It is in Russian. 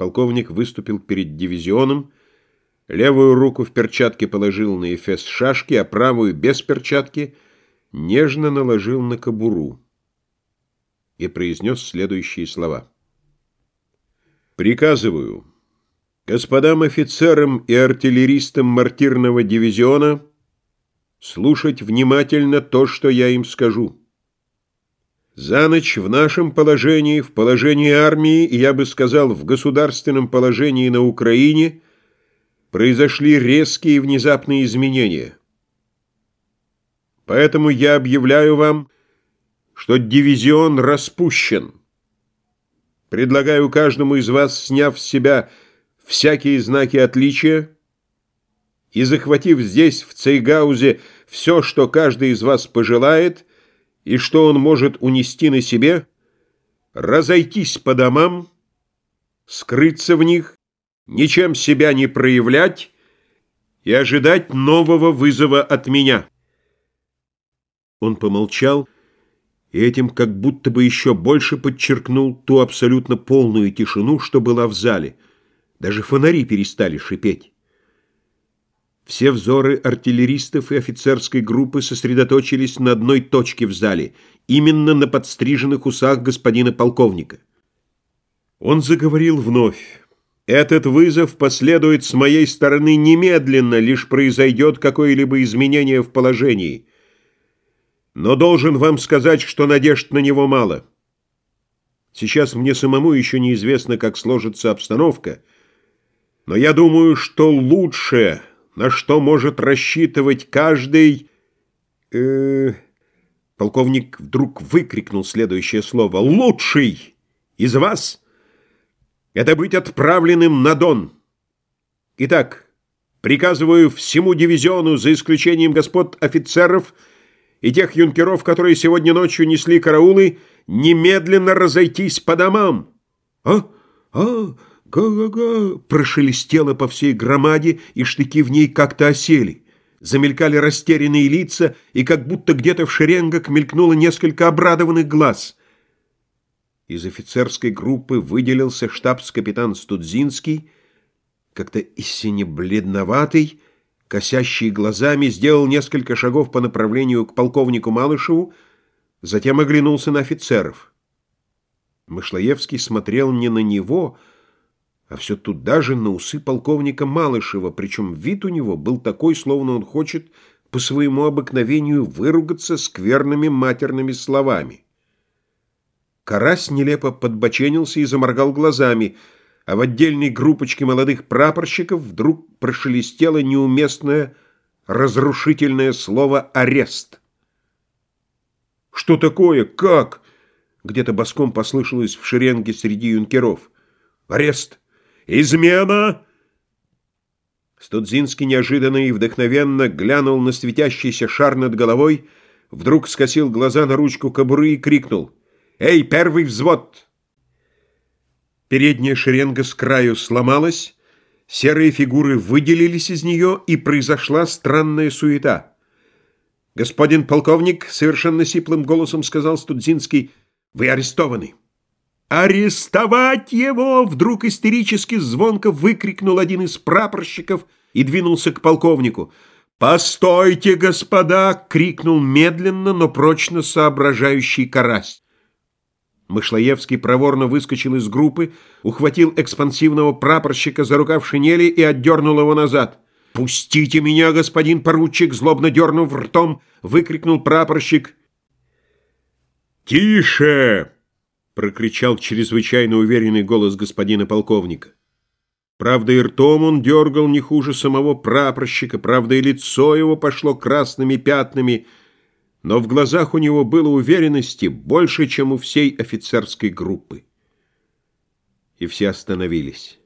Полковник выступил перед дивизионом, левую руку в перчатке положил на эфес шашки, а правую без перчатки нежно наложил на кобуру и произнес следующие слова. «Приказываю господам офицерам и артиллеристам мартирного дивизиона слушать внимательно то, что я им скажу». За ночь в нашем положении, в положении армии, и я бы сказал, в государственном положении на Украине, произошли резкие и внезапные изменения. Поэтому я объявляю вам, что дивизион распущен. Предлагаю каждому из вас, сняв с себя всякие знаки отличия и захватив здесь, в Цейгаузе, все, что каждый из вас пожелает – и что он может унести на себе, разойтись по домам, скрыться в них, ничем себя не проявлять и ожидать нового вызова от меня. Он помолчал и этим как будто бы еще больше подчеркнул ту абсолютно полную тишину, что была в зале. Даже фонари перестали шипеть. Все взоры артиллеристов и офицерской группы сосредоточились на одной точке в зале, именно на подстриженных усах господина полковника. Он заговорил вновь. «Этот вызов последует с моей стороны немедленно, лишь произойдет какое-либо изменение в положении. Но должен вам сказать, что надежд на него мало. Сейчас мне самому еще неизвестно, как сложится обстановка, но я думаю, что лучше...» на что может рассчитывать каждый... Э, полковник вдруг выкрикнул следующее слово. «Лучший из вас — это быть отправленным на Дон. Итак, приказываю всему дивизиону, за исключением господ офицеров и тех юнкеров, которые сегодня ночью несли караулы, немедленно разойтись по домам». «А? А?» «Га-га-га!» прошелестело по всей громаде, и штыки в ней как-то осели. Замелькали растерянные лица, и как будто где-то в шеренгах мелькнуло несколько обрадованных глаз. Из офицерской группы выделился штабс-капитан Студзинский, как-то истинно бледноватый, косящий глазами, сделал несколько шагов по направлению к полковнику Малышеву, затем оглянулся на офицеров. Мышлоевский смотрел не на него, а а все туда же на усы полковника Малышева, причем вид у него был такой, словно он хочет по своему обыкновению выругаться скверными матерными словами. Карась нелепо подбоченился и заморгал глазами, а в отдельной группочке молодых прапорщиков вдруг прошелестело неуместное разрушительное слово «арест». «Что такое? Как?» Где-то боском послышалось в шеренге среди юнкеров. «Арест! «Измена!» Студзинский неожиданно и вдохновенно глянул на светящийся шар над головой, вдруг скосил глаза на ручку кобуры и крикнул «Эй, первый взвод!» Передняя шеренга с краю сломалась, серые фигуры выделились из нее, и произошла странная суета. «Господин полковник», — совершенно сиплым голосом сказал Студзинский, — «вы арестованы». «Арестовать его!» — вдруг истерически звонко выкрикнул один из прапорщиков и двинулся к полковнику. «Постойте, господа!» — крикнул медленно, но прочно соображающий карась. Мышлоевский проворно выскочил из группы, ухватил экспансивного прапорщика за рукав шинели и отдернул его назад. «Пустите меня, господин поручик!» — злобно дернув ртом, выкрикнул прапорщик. «Тише!» Прокричал чрезвычайно уверенный голос господина полковника. Правда, и ртом он дергал не хуже самого прапорщика, правда, и лицо его пошло красными пятнами, но в глазах у него было уверенности больше, чем у всей офицерской группы. И все остановились.